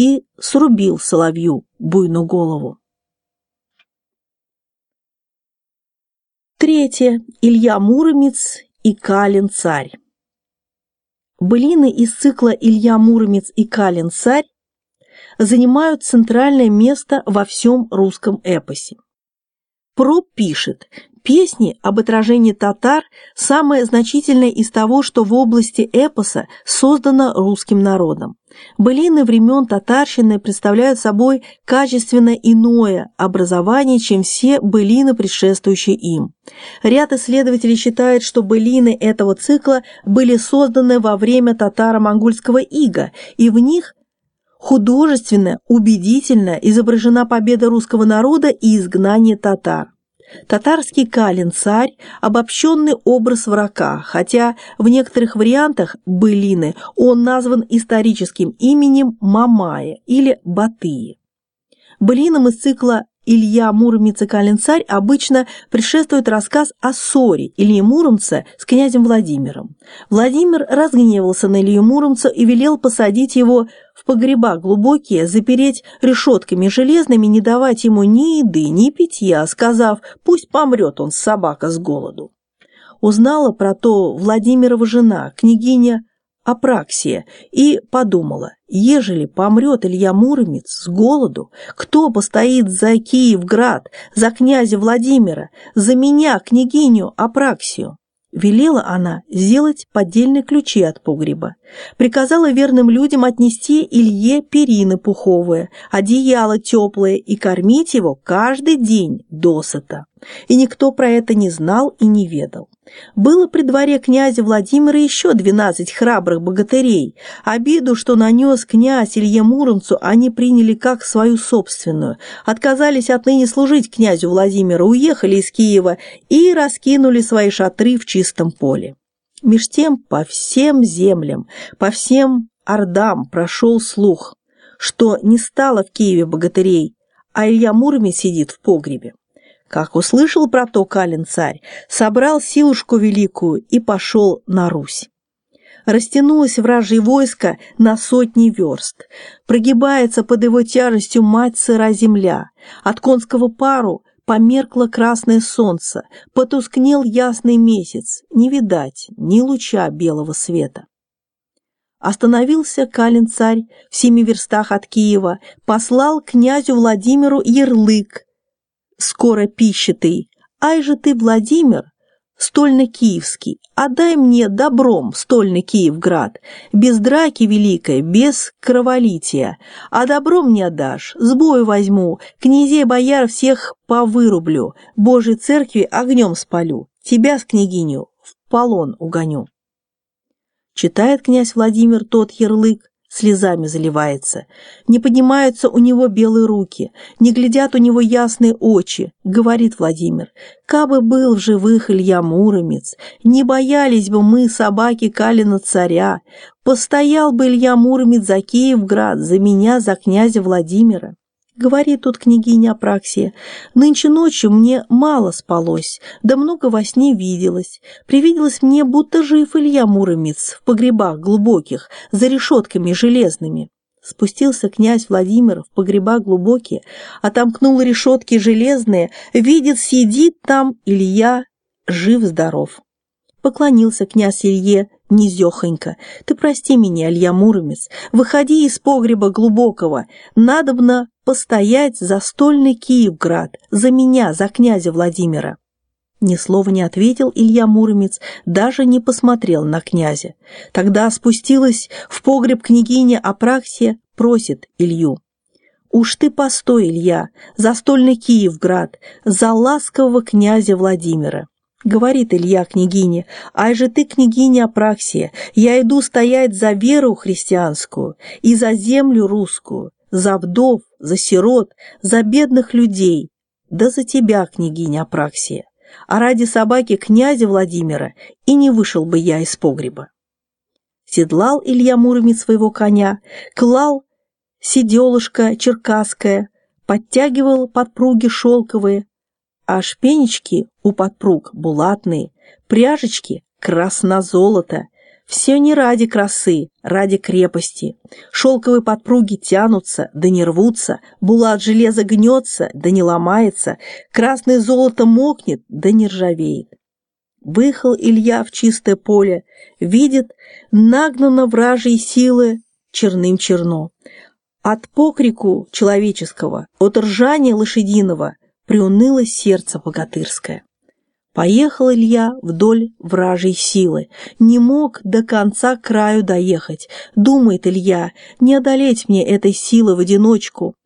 и срубил соловью буйную голову. Третье. Илья Муромец и Калин царь. Былины из цикла «Илья Муромец и Калин царь» занимают центральное место во всем русском эпосе. Проб пишет, Песни об отражении татар – самое значительное из того, что в области эпоса создано русским народом. Былины времен татарщины представляют собой качественно иное образование, чем все былины, предшествующие им. Ряд исследователей считает, что былины этого цикла были созданы во время татаро-монгольского ига, и в них художественно, убедительно изображена победа русского народа и изгнание татар. Татарский Калин царь – обобщенный образ врага, хотя в некоторых вариантах былины он назван историческим именем Мамая или Батыя. Былинам из цикла Илья Муромец и Калин царь обычно предшествует рассказ о ссоре Ильи Муромца с князем Владимиром. Владимир разгневался на Илью Муромца и велел посадить его в погреба глубокие, запереть решетками железными, не давать ему ни еды, ни питья, сказав, пусть помрет он, собака, с голоду. Узнала про то Владимирова жена, княгиня Апраксия, и подумала, ежели помрет Илья Муромец с голоду, кто постоит за Киевград, за князя Владимира, за меня, княгиню Апраксию? Велела она сделать поддельные ключи от погреба. Приказала верным людям отнести Илье перины пуховые, одеяло теплое и кормить его каждый день досыта. И никто про это не знал и не ведал. Было при дворе князя Владимира еще двенадцать храбрых богатырей. Обиду, что нанес князь Илье Муромцу, они приняли как свою собственную. Отказались отныне служить князю Владимиру, уехали из Киева и раскинули свои шатры в чистом поле. Меж тем по всем землям, по всем ордам прошел слух, что не стало в Киеве богатырей, а Илья Муромец сидит в погребе. Как услышал про то Калин царь, собрал силушку великую и пошел на Русь. Растянулось вражье войско на сотни верст. Прогибается под его тяжестью мать сыра земля. От конского пару померкло красное солнце, потускнел ясный месяц, не видать ни луча белого света. Остановился Калин царь в семи верстах от Киева, послал князю Владимиру ярлык, скоро пищатый, ай же ты, Владимир, стольно-киевский, отдай мне добром стольный Киевград, без драки великой, без кроволития, а добром не отдашь, с бою возьму, князей бояр всех повырублю, Божьей церкви огнем спалю, тебя с княгиню в полон угоню. Читает князь Владимир тот ярлык, слезами заливается. Не поднимаются у него белые руки, не глядят у него ясные очи, говорит Владимир. Кабы был в живых Илья Муромец, не боялись бы мы собаки Калина царя, постоял бы Илья Муромец за Киевград, за меня, за князя Владимира. Говорит тут княгиня Апраксия, нынче ночью мне мало спалось, да много во сне виделось. Привиделось мне, будто жив Илья Муромец в погребах глубоких, за решетками железными. Спустился князь Владимир в погреба глубокие, отомкнул решетки железные, видит, сидит там Илья, жив-здоров. Поклонился князь Илье низехонько. «Ты прости меня, Илья Муромец, выходи из погреба глубокого, надобно постоять за стольный Киевград, за меня, за князя Владимира». Ни слова не ответил Илья Муромец, даже не посмотрел на князя. Тогда спустилась в погреб княгиня Апраксия, просит Илью. «Уж ты постой, Илья, за стольный Киевград, за ласкового князя Владимира. Говорит Илья княгине, «Ай же ты, княгиня Апраксия, я иду стоять за веру христианскую и за землю русскую, за вдов, за сирот, за бедных людей, да за тебя, княгиня Апраксия, а ради собаки князя Владимира и не вышел бы я из погреба». Седлал Илья Муромец своего коня, клал сиделышко черкасское, подтягивал подпруги шелковые, а шпенечки у подпруг булатные, пряжечки красно-золото, Все не ради красы, ради крепости. Шелковые подпруги тянутся, да не рвутся, булат железа гнется, да не ломается, красное золото мокнет, да не ржавеет. Выехал Илья в чистое поле, видит, нагнано вражьей силы черным черно. От покрику человеческого, от ржания лошадиного приуныло сердце богатырское. Поехал Илья вдоль вражьей силы, не мог до конца краю доехать. Думает Илья, не одолеть мне этой силы в одиночку.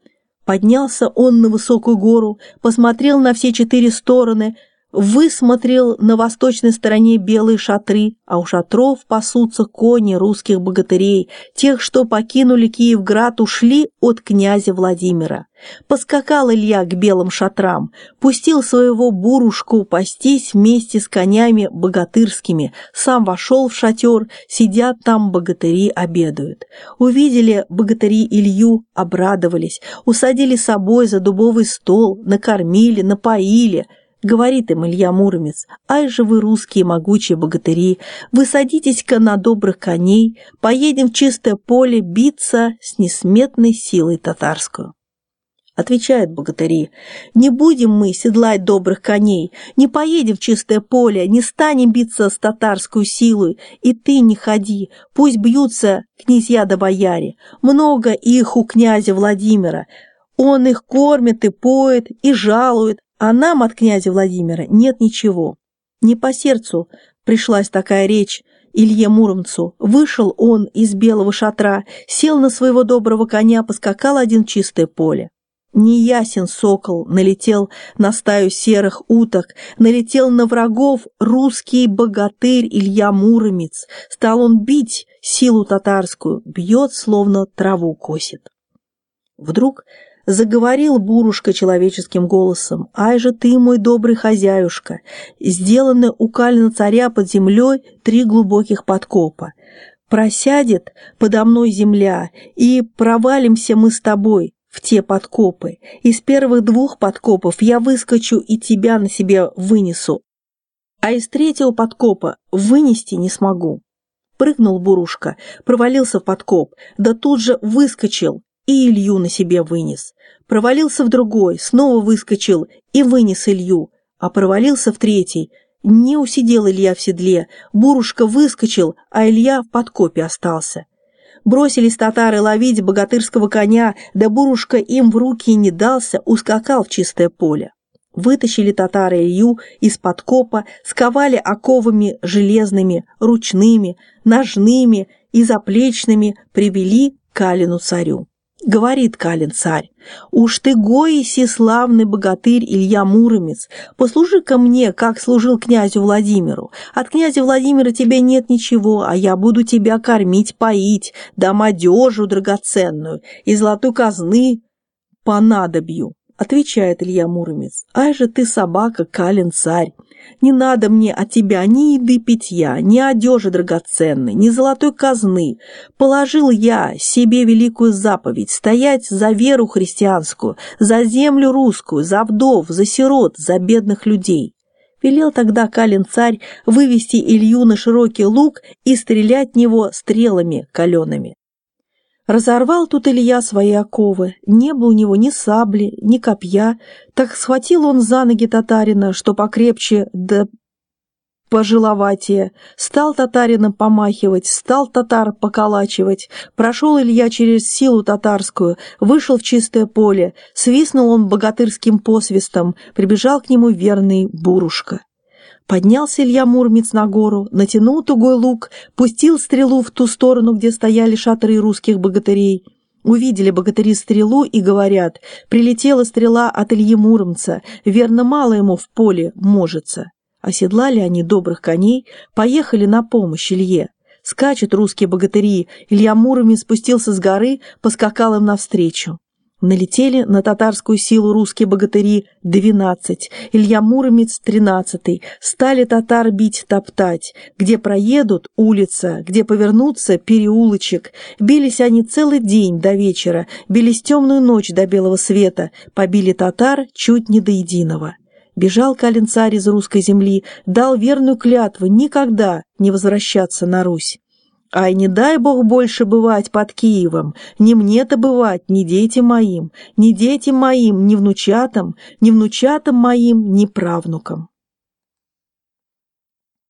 Поднялся он на высокую гору, посмотрел на все четыре стороны – высмотрел на восточной стороне белые шатры, а у шатров пасутся кони русских богатырей, тех, что покинули Киевград, ушли от князя Владимира. Поскакал Илья к белым шатрам, пустил своего бурушку пастись вместе с конями богатырскими, сам вошел в шатер, сидят там богатыри обедают. Увидели богатыри Илью, обрадовались, усадили с собой за дубовый стол, накормили, напоили – Говорит им Илья Муромец, «Ай же вы, русские могучие богатыри, вы садитесь-ка на добрых коней, поедем в чистое поле биться с несметной силой татарскую». Отвечают богатыри, «Не будем мы седлать добрых коней, не поедем в чистое поле, не станем биться с татарскую силой, и ты не ходи, пусть бьются князья да бояре, много их у князя Владимира, он их кормит и поет, и жалует, а нам от князя Владимира нет ничего. Не по сердцу пришлась такая речь Илье Муромцу. Вышел он из белого шатра, сел на своего доброго коня, поскакал один чистое поле. Неясен сокол налетел на стаю серых уток, налетел на врагов русский богатырь Илья Муромец. Стал он бить силу татарскую, бьет, словно траву косит. Вдруг Заговорил Бурушка человеческим голосом. «Ай же ты, мой добрый хозяюшка! Сделаны у Калина царя под землей три глубоких подкопа. Просядет подо мной земля, и провалимся мы с тобой в те подкопы. Из первых двух подкопов я выскочу и тебя на себе вынесу, а из третьего подкопа вынести не смогу». Прыгнул Бурушка, провалился в подкоп, да тут же выскочил, и Илью на себе вынес. Провалился в другой, снова выскочил и вынес Илью, а провалился в третий. Не усидел Илья в седле, Бурушка выскочил, а Илья в подкопе остался. Бросились татары ловить богатырского коня, да Бурушка им в руки не дался, ускакал в чистое поле. Вытащили татары Илью из подкопа, сковали оковами железными, ручными, ножными и заплечными, привели Калину царю. Говорит Калин царь, «Уж ты гоиси, славный богатырь Илья Муромец, послужи ко мне, как служил князю Владимиру. От князя Владимира тебе нет ничего, а я буду тебя кормить, поить, дам одежу драгоценную и золотой казны понадобью». Отвечает Илья Муромец, «Ай же ты собака, Калин царь, не надо мне от тебя ни еды питья, ни одежи драгоценной, ни золотой казны. Положил я себе великую заповедь стоять за веру христианскую, за землю русскую, за вдов, за сирот, за бедных людей. Велел тогда Калин царь вывести Илью на широкий луг и стрелять в него стрелами калеными. Разорвал тут Илья свои оковы, не было у него ни сабли, ни копья, так схватил он за ноги татарина, что покрепче да пожиловатее, стал татарина помахивать, стал татар поколачивать, прошел Илья через силу татарскую, вышел в чистое поле, свистнул он богатырским посвистом, прибежал к нему верный Бурушка. Поднялся Илья Мурмец на гору, натянул тугой лук, пустил стрелу в ту сторону, где стояли шатры русских богатырей. Увидели богатыри стрелу и говорят, прилетела стрела от Ильи Муромца, верно, мало ему в поле можется. Оседлали они добрых коней, поехали на помощь Илье. Скачут русские богатыри, Илья Муромец спустился с горы, поскакал им навстречу. Налетели на татарскую силу русские богатыри двенадцать, Илья Муромец тринадцатый, стали татар бить топтать, где проедут улица, где повернутся переулочек. Бились они целый день до вечера, бились темную ночь до белого света, побили татар чуть не до единого. Бежал Калин царь из русской земли, дал верную клятву никогда не возвращаться на Русь. Ай, не дай бог больше бывать под Киевом, не мне-то бывать, ни детям моим, ни детям моим, ни внучатам, ни внучатам моим, ни правнукам.